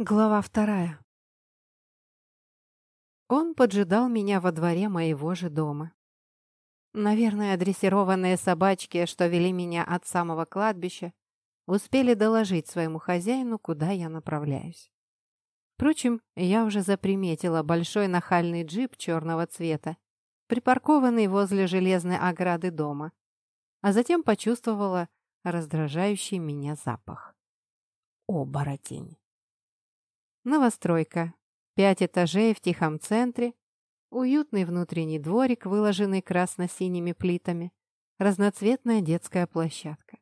Глава вторая. Он поджидал меня во дворе моего же дома. Наверное, дрессированные собачки, что вели меня от самого кладбища, успели доложить своему хозяину, куда я направляюсь. Впрочем, я уже заприметила большой нахальный джип черного цвета, припаркованный возле железной ограды дома, а затем почувствовала раздражающий меня запах. Оборотень. Новостройка. Пять этажей в тихом центре. Уютный внутренний дворик, выложенный красно-синими плитами. Разноцветная детская площадка.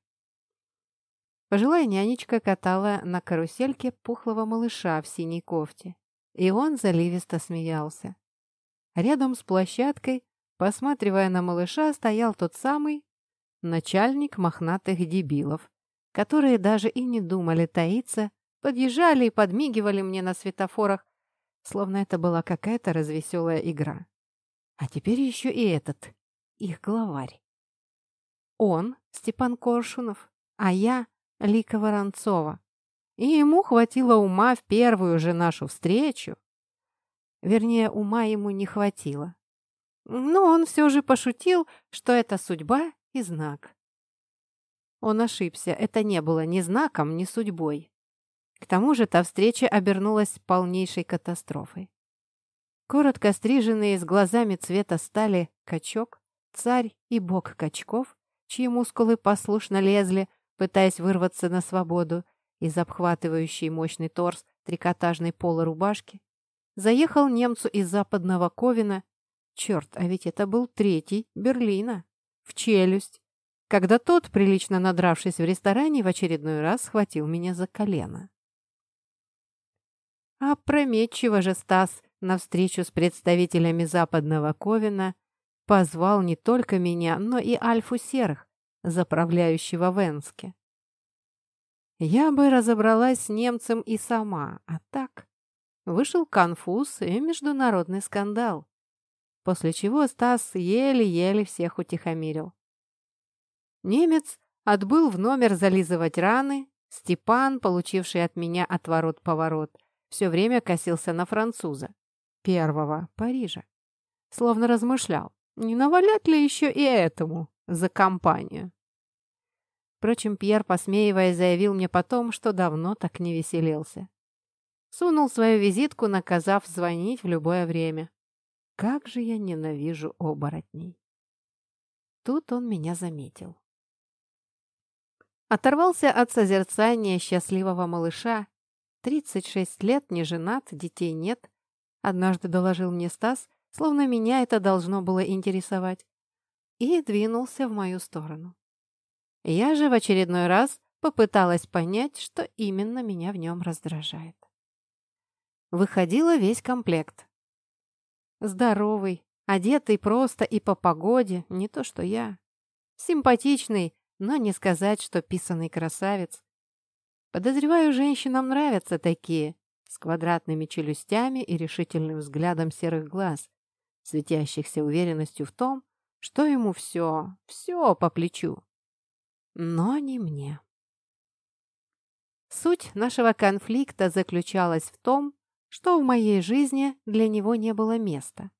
Пожилая нянечка катала на карусельке пухлого малыша в синей кофте, и он заливисто смеялся. Рядом с площадкой, посматривая на малыша, стоял тот самый начальник мохнатых дебилов, которые даже и не думали таиться подъезжали и подмигивали мне на светофорах, словно это была какая-то развеселая игра. А теперь еще и этот, их главарь. Он, Степан Коршунов, а я, Лика Воронцова. И ему хватило ума в первую же нашу встречу. Вернее, ума ему не хватило. Но он все же пошутил, что это судьба и знак. Он ошибся, это не было ни знаком, ни судьбой. К тому же та встреча обернулась полнейшей катастрофой. Коротко стриженные с глазами цвета стали качок, царь и бог качков, чьи мускулы послушно лезли, пытаясь вырваться на свободу из обхватывающей мощный торс трикотажной полурубашки, заехал немцу из западного Ковина, черт, а ведь это был третий Берлина, в челюсть, когда тот, прилично надравшись в ресторане, в очередной раз схватил меня за колено. Опрометчиво же Стас на встречу с представителями западного Ковина позвал не только меня, но и Альфу Серых, заправляющего в. Я бы разобралась с немцем и сама, а так вышел конфуз и международный скандал, после чего Стас еле-еле всех утихомирил. Немец отбыл в номер зализывать раны, Степан, получивший от меня отворот-поворот, все время косился на француза, первого Парижа. Словно размышлял, не навалять ли еще и этому за компанию. Впрочем, Пьер, посмеиваясь, заявил мне потом, что давно так не веселился. Сунул свою визитку, наказав звонить в любое время. Как же я ненавижу оборотней. Тут он меня заметил. Оторвался от созерцания счастливого малыша 36 лет, не женат, детей нет. Однажды доложил мне Стас, словно меня это должно было интересовать. И двинулся в мою сторону. Я же в очередной раз попыталась понять, что именно меня в нем раздражает. Выходила весь комплект. Здоровый, одетый просто и по погоде, не то что я. Симпатичный, но не сказать, что писанный красавец. Подозреваю, женщинам нравятся такие, с квадратными челюстями и решительным взглядом серых глаз, светящихся уверенностью в том, что ему все, все по плечу. Но не мне. Суть нашего конфликта заключалась в том, что в моей жизни для него не было места,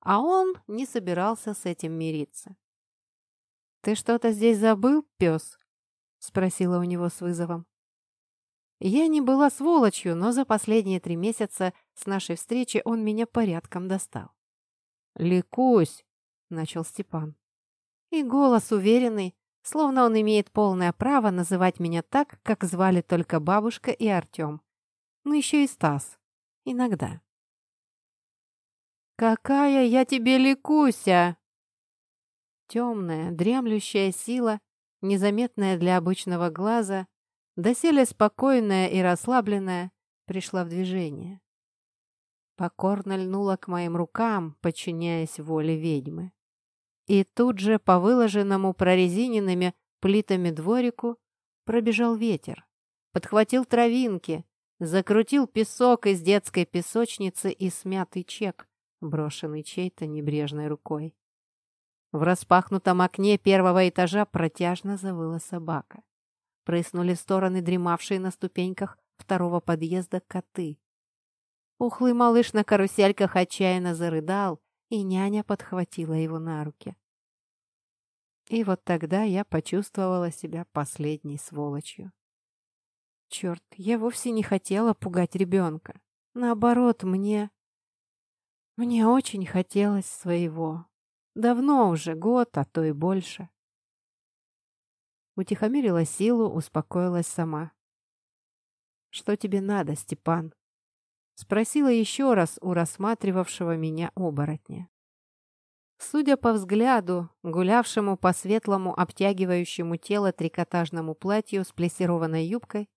а он не собирался с этим мириться. «Ты что-то здесь забыл, пес?» — спросила у него с вызовом. Я не была сволочью, но за последние три месяца с нашей встречи он меня порядком достал. «Ликусь!» — начал Степан. И голос уверенный, словно он имеет полное право называть меня так, как звали только бабушка и Артем. Ну еще и Стас. Иногда. «Какая я тебе ликуся!» Темная, дремлющая сила, незаметная для обычного глаза, доселе спокойная и расслабленная, пришла в движение. Покорно льнула к моим рукам, подчиняясь воле ведьмы. И тут же по выложенному прорезиненными плитами дворику пробежал ветер, подхватил травинки, закрутил песок из детской песочницы и смятый чек, брошенный чьей-то небрежной рукой. В распахнутом окне первого этажа протяжно завыла собака прыснули в стороны дремавшие на ступеньках второго подъезда коты. Ухлый малыш на карусельках отчаянно зарыдал, и няня подхватила его на руки. И вот тогда я почувствовала себя последней сволочью. Черт, я вовсе не хотела пугать ребенка. Наоборот, мне... Мне очень хотелось своего. Давно уже, год, а то и больше. Утихомирила силу, успокоилась сама. «Что тебе надо, Степан?» Спросила еще раз у рассматривавшего меня оборотня. Судя по взгляду, гулявшему по светлому обтягивающему тело трикотажному платью с плессированной юбкой,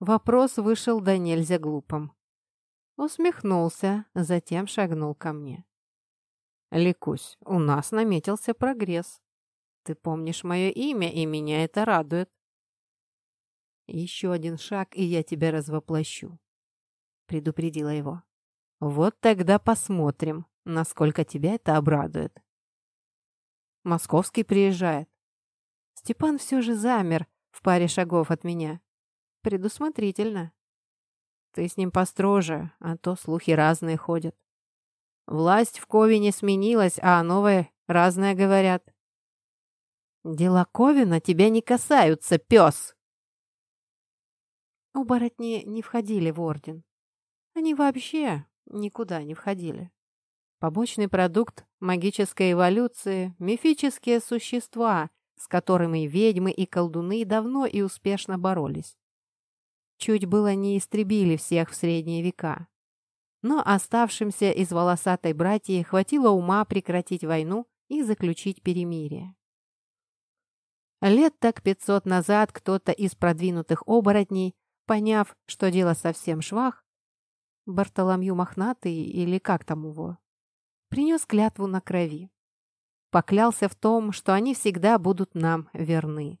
вопрос вышел до нельзя глупым. Усмехнулся, затем шагнул ко мне. «Ликусь, у нас наметился прогресс. Ты помнишь мое имя, и меня это радует». «Еще один шаг, и я тебя развоплощу», — предупредила его. «Вот тогда посмотрим, насколько тебя это обрадует». Московский приезжает. Степан все же замер в паре шагов от меня. Предусмотрительно. Ты с ним построже, а то слухи разные ходят. Власть в Ковине сменилась, а о новой разное говорят. Дела Ковина тебя не касаются, пес! Оборотни не входили в орден. Они вообще никуда не входили. Побочный продукт магической эволюции – мифические существа, с которыми ведьмы и колдуны давно и успешно боролись. Чуть было не истребили всех в средние века. Но оставшимся из волосатой братьи хватило ума прекратить войну и заключить перемирие. Лет так пятьсот назад кто-то из продвинутых оборотней, поняв, что дело совсем швах, Бартоломью Мохнатый или как там его, принес клятву на крови. Поклялся в том, что они всегда будут нам верны.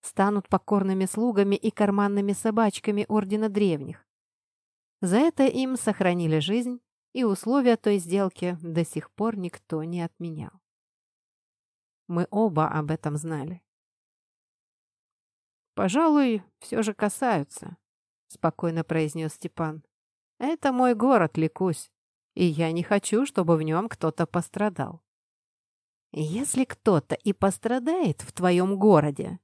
Станут покорными слугами и карманными собачками Ордена Древних. За это им сохранили жизнь, и условия той сделки до сих пор никто не отменял. Мы оба об этом знали. «Пожалуй, все же касаются», — спокойно произнес Степан. Это мой город, Ликусь, и я не хочу, чтобы в нем кто-то пострадал. Если кто-то и пострадает в твоем городе,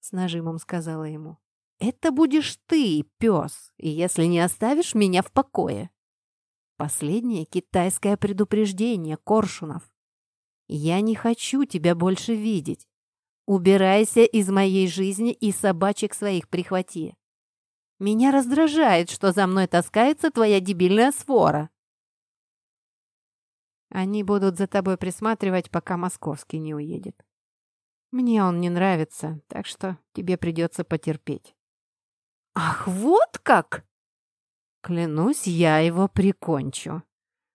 с нажимом сказала ему, это будешь ты, пес, если не оставишь меня в покое. Последнее китайское предупреждение, Коршунов. Я не хочу тебя больше видеть. Убирайся из моей жизни и собачек своих прихвати. Меня раздражает, что за мной таскается твоя дебильная свора. Они будут за тобой присматривать, пока Московский не уедет. Мне он не нравится, так что тебе придется потерпеть. Ах, вот как! Клянусь, я его прикончу.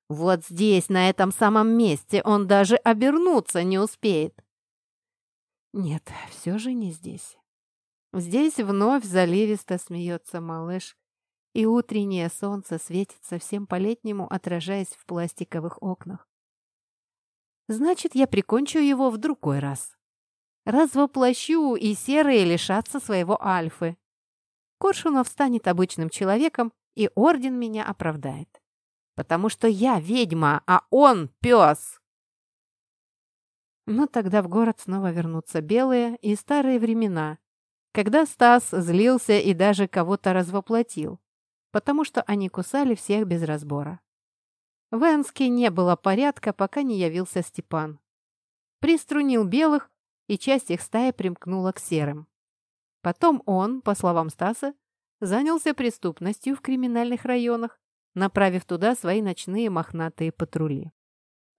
Вот здесь, на этом самом месте, он даже обернуться не успеет. Нет, все же не здесь. Здесь вновь заливисто смеется малыш, и утреннее солнце светит совсем по-летнему, отражаясь в пластиковых окнах. Значит, я прикончу его в другой раз. Развоплощу, и серые лишатся своего альфы. Коршунов станет обычным человеком, и орден меня оправдает. Потому что я ведьма, а он пес. Но тогда в город снова вернутся белые и старые времена, когда Стас злился и даже кого-то развоплотил, потому что они кусали всех без разбора. В Энске не было порядка, пока не явился Степан. Приструнил белых, и часть их стаи примкнула к серым. Потом он, по словам Стаса, занялся преступностью в криминальных районах, направив туда свои ночные мохнатые патрули.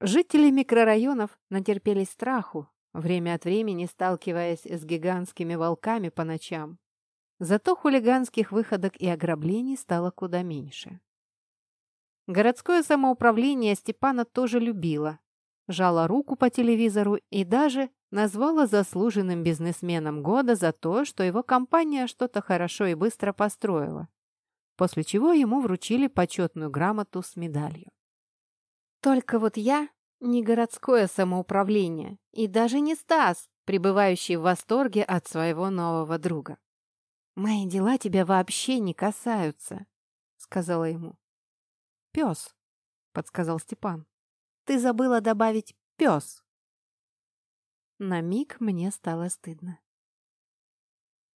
Жители микрорайонов натерпелись страху, время от времени сталкиваясь с гигантскими волками по ночам. Зато хулиганских выходок и ограблений стало куда меньше. Городское самоуправление Степана тоже любила, жала руку по телевизору и даже назвала заслуженным бизнесменом года за то, что его компания что-то хорошо и быстро построила, после чего ему вручили почетную грамоту с медалью. Только вот я не городское самоуправление и даже не Стас, пребывающий в восторге от своего нового друга. «Мои дела тебя вообще не касаются», — сказала ему. «Пес», — подсказал Степан. «Ты забыла добавить «пес». На миг мне стало стыдно.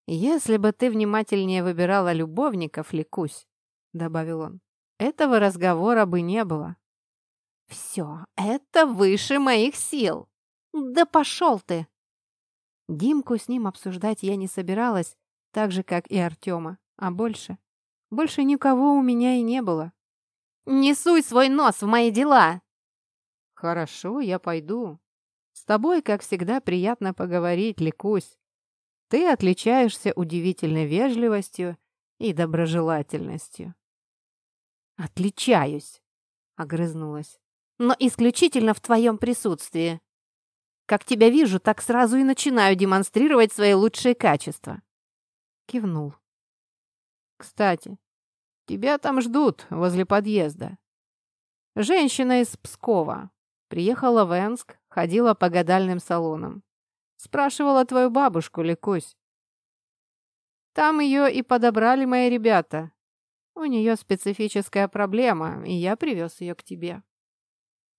«Если бы ты внимательнее выбирала любовников, Ликусь», — добавил он, — «этого разговора бы не было». «Все, это выше моих сил! Да пошел ты!» Димку с ним обсуждать я не собиралась, так же, как и Артема, а больше. Больше никого у меня и не было. «Не суй свой нос в мои дела!» «Хорошо, я пойду. С тобой, как всегда, приятно поговорить, Ликусь. Ты отличаешься удивительной вежливостью и доброжелательностью». «Отличаюсь», — огрызнулась. «Но исключительно в твоем присутствии. Как тебя вижу, так сразу и начинаю демонстрировать свои лучшие качества». Кивнул. «Кстати, тебя там ждут возле подъезда. Женщина из Пскова. Приехала в Энск, ходила по гадальным салонам. Спрашивала твою бабушку, Ликусь. Там ее и подобрали мои ребята. У нее специфическая проблема, и я привез ее к тебе».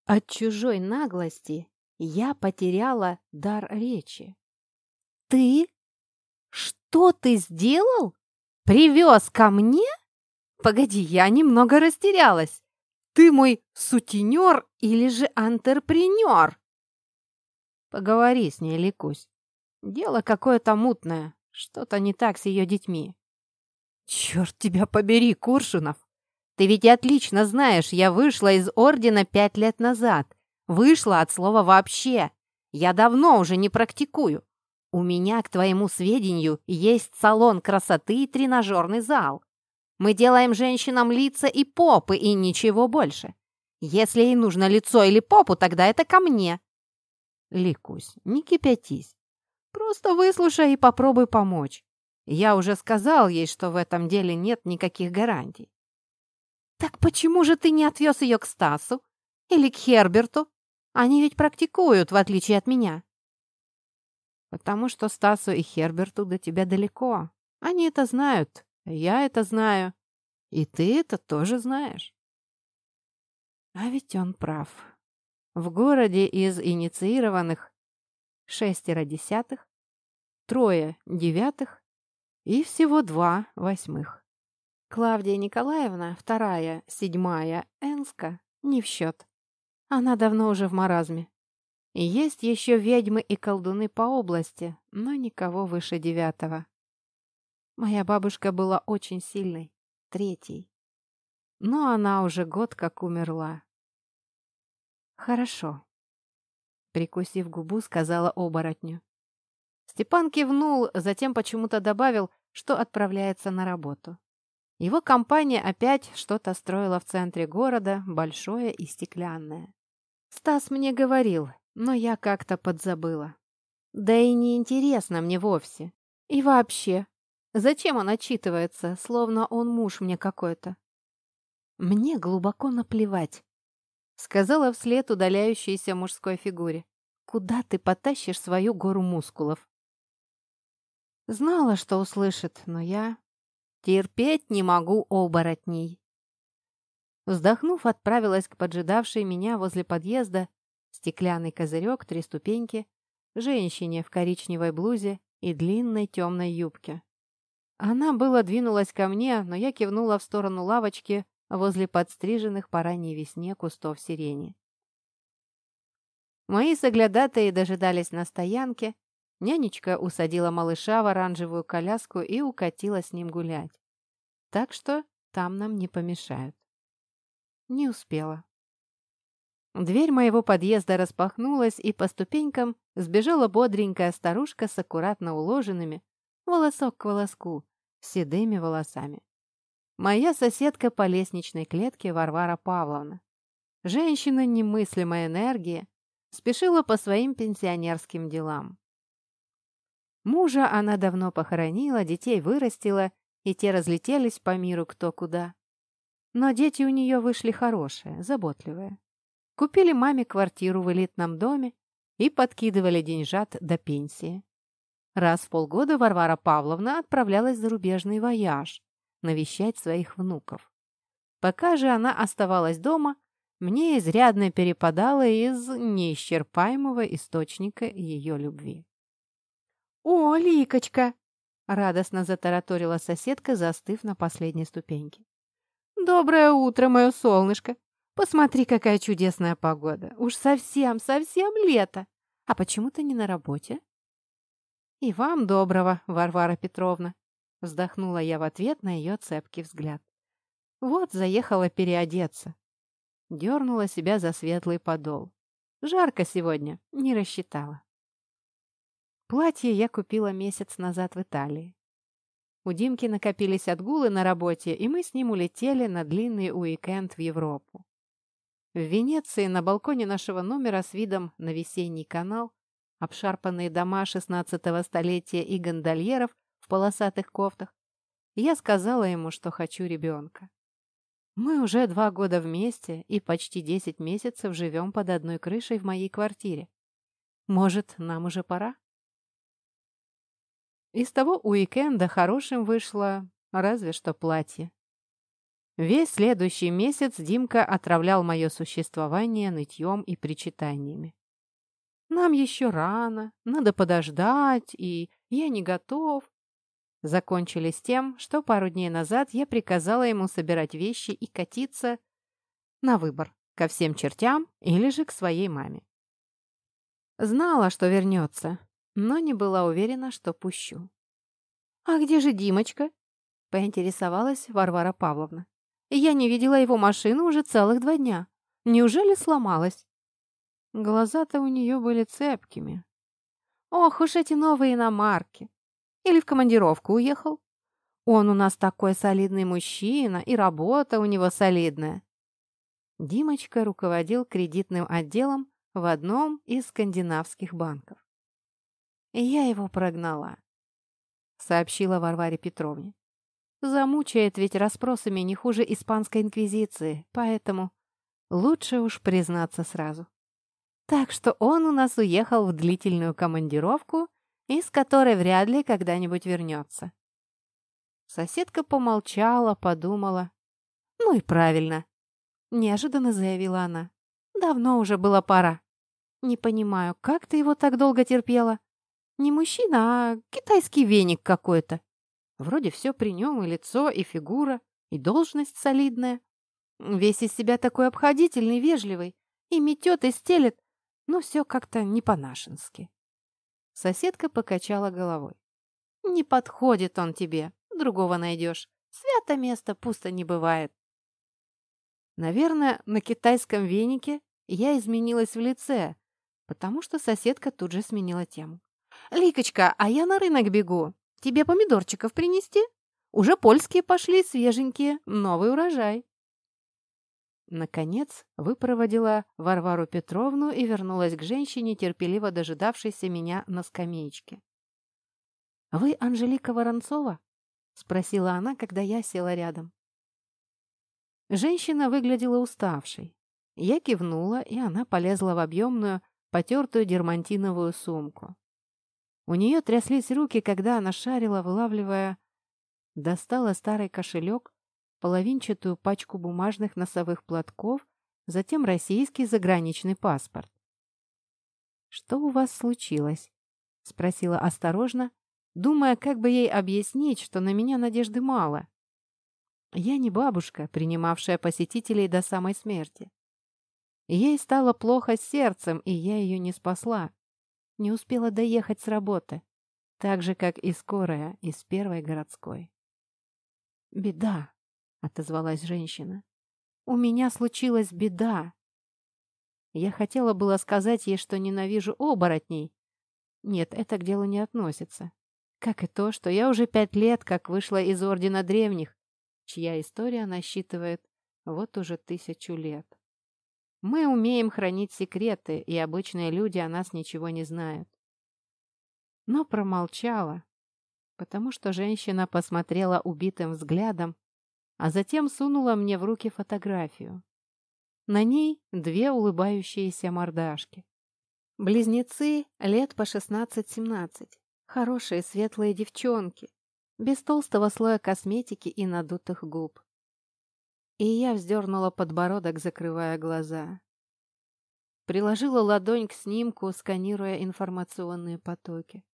От чужой наглости я потеряла дар речи. «Ты? Что ты сделал? Привез ко мне? Погоди, я немного растерялась. Ты мой сутенер или же антрепренер?» «Поговори с ней, Ликусь. Дело какое-то мутное, что-то не так с ее детьми». «Черт тебя побери, Куршунов! Ты ведь отлично знаешь, я вышла из ордена пять лет назад Вышла от слова «вообще». Я давно уже не практикую. У меня, к твоему сведению, есть салон красоты и тренажерный зал. Мы делаем женщинам лица и попы, и ничего больше. Если ей нужно лицо или попу, тогда это ко мне. Ликусь, не кипятись. Просто выслушай и попробуй помочь. Я уже сказал ей, что в этом деле нет никаких гарантий. Так почему же ты не отвез ее к Стасу? Или к Херберту? Они ведь практикуют, в отличие от меня. Потому что Стасу и Херберту до тебя далеко. Они это знают, я это знаю. И ты это тоже знаешь. А ведь он прав. В городе из инициированных шестеро десятых, трое девятых и всего два восьмых. Клавдия Николаевна, вторая, седьмая, Энска, не в счет. Она давно уже в маразме. Есть еще ведьмы и колдуны по области, но никого выше девятого. Моя бабушка была очень сильной, третьей. Но она уже год как умерла. «Хорошо», — прикусив губу, сказала оборотню. Степан кивнул, затем почему-то добавил, что отправляется на работу. Его компания опять что-то строила в центре города, большое и стеклянное. Стас мне говорил, но я как-то подзабыла. Да и не интересно мне вовсе. И вообще, зачем он отчитывается, словно он муж мне какой-то? Мне глубоко наплевать, сказала вслед удаляющейся мужской фигуре. Куда ты потащишь свою гору мускулов? Знала, что услышит, но я терпеть не могу оборотней. Вздохнув, отправилась к поджидавшей меня возле подъезда стеклянный козырек, три ступеньки, женщине в коричневой блузе и длинной темной юбке. Она было двинулась ко мне, но я кивнула в сторону лавочки возле подстриженных по ранней весне кустов сирени. Мои соглядатые дожидались на стоянке. Нянечка усадила малыша в оранжевую коляску и укатила с ним гулять. Так что там нам не помешают. Не успела. Дверь моего подъезда распахнулась, и по ступенькам сбежала бодренькая старушка с аккуратно уложенными, волосок к волоску, седыми волосами. Моя соседка по лестничной клетке Варвара Павловна. Женщина немыслимой энергии спешила по своим пенсионерским делам. Мужа она давно похоронила, детей вырастила, и те разлетелись по миру кто куда. Но дети у нее вышли хорошие, заботливые. Купили маме квартиру в элитном доме и подкидывали деньжат до пенсии. Раз в полгода Варвара Павловна отправлялась в зарубежный вояж навещать своих внуков. Пока же она оставалась дома, мне изрядно перепадало из неисчерпаемого источника ее любви. «О, Ликочка!» — радостно затараторила соседка, застыв на последней ступеньке. «Доброе утро, мое солнышко! Посмотри, какая чудесная погода! Уж совсем, совсем лето! А почему ты не на работе?» «И вам доброго, Варвара Петровна!» — вздохнула я в ответ на ее цепкий взгляд. «Вот заехала переодеться. Дернула себя за светлый подол. Жарко сегодня, не рассчитала. Платье я купила месяц назад в Италии. У Димки накопились отгулы на работе, и мы с ним улетели на длинный уикенд в Европу. В Венеции на балконе нашего номера с видом на весенний канал, обшарпанные дома XVI столетия и гондольеров в полосатых кофтах, я сказала ему, что хочу ребенка. Мы уже два года вместе и почти десять месяцев живем под одной крышей в моей квартире. Может, нам уже пора? Из того уикенда хорошим вышло разве что платье. Весь следующий месяц Димка отравлял мое существование нытьем и причитаниями. «Нам еще рано, надо подождать, и я не готов закончились тем, что пару дней назад я приказала ему собирать вещи и катиться на выбор ко всем чертям или же к своей маме. Знала, что вернется, но не была уверена, что пущу. «А где же Димочка?» — поинтересовалась Варвара Павловна. «Я не видела его машину уже целых два дня. Неужели сломалась?» Глаза-то у нее были цепкими. «Ох уж эти новые иномарки! Или в командировку уехал? Он у нас такой солидный мужчина, и работа у него солидная. Димочка руководил кредитным отделом в одном из скандинавских банков. «Я его прогнала», — сообщила Варваре Петровне. «Замучает ведь расспросами не хуже испанской инквизиции, поэтому лучше уж признаться сразу. Так что он у нас уехал в длительную командировку из которой вряд ли когда-нибудь вернется. Соседка помолчала, подумала. «Ну и правильно», — неожиданно заявила она. «Давно уже было пора. Не понимаю, как ты его так долго терпела? Не мужчина, а китайский веник какой-то. Вроде все при нем, и лицо, и фигура, и должность солидная. Весь из себя такой обходительный, вежливый, и метет, и стелет, но все как-то не по-нашенски. Соседка покачала головой. «Не подходит он тебе, другого найдешь. Свято место пусто не бывает». Наверное, на китайском венике я изменилась в лице, потому что соседка тут же сменила тему. «Ликочка, а я на рынок бегу. Тебе помидорчиков принести? Уже польские пошли, свеженькие, новый урожай». Наконец, выпроводила Варвару Петровну и вернулась к женщине, терпеливо дожидавшейся меня на скамеечке. «Вы Анжелика Воронцова?» — спросила она, когда я села рядом. Женщина выглядела уставшей. Я кивнула, и она полезла в объемную, потертую дермантиновую сумку. У нее тряслись руки, когда она шарила, вылавливая... Достала старый кошелек, половинчатую пачку бумажных носовых платков, затем российский заграничный паспорт. «Что у вас случилось?» — спросила осторожно, думая, как бы ей объяснить, что на меня надежды мало. Я не бабушка, принимавшая посетителей до самой смерти. Ей стало плохо с сердцем, и я ее не спасла. Не успела доехать с работы, так же, как и скорая из первой городской. «Беда», — отозвалась женщина. «У меня случилась беда». Я хотела было сказать ей, что ненавижу оборотней. Нет, это к делу не относится. Как и то, что я уже пять лет как вышла из Ордена Древних, чья история насчитывает вот уже тысячу лет. Мы умеем хранить секреты, и обычные люди о нас ничего не знают. Но промолчала, потому что женщина посмотрела убитым взглядом а затем сунула мне в руки фотографию. На ней две улыбающиеся мордашки. Близнецы лет по 16-17, Хорошие светлые девчонки, без толстого слоя косметики и надутых губ. И я вздернула подбородок, закрывая глаза. Приложила ладонь к снимку, сканируя информационные потоки.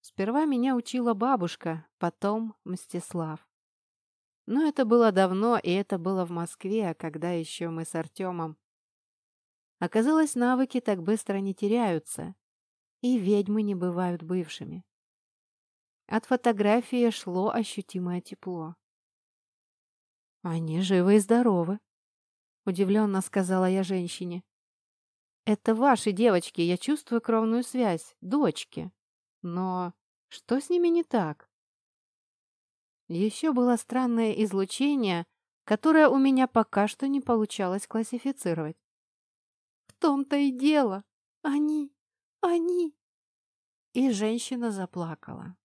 Сперва меня учила бабушка, потом Мстислав. Но это было давно, и это было в Москве, когда еще мы с Артемом. Оказалось, навыки так быстро не теряются, и ведьмы не бывают бывшими. От фотографии шло ощутимое тепло. «Они живы и здоровы», — удивленно сказала я женщине. «Это ваши девочки, я чувствую кровную связь, дочки. Но что с ними не так?» Еще было странное излучение, которое у меня пока что не получалось классифицировать. «В том-то и дело! Они! Они!» И женщина заплакала.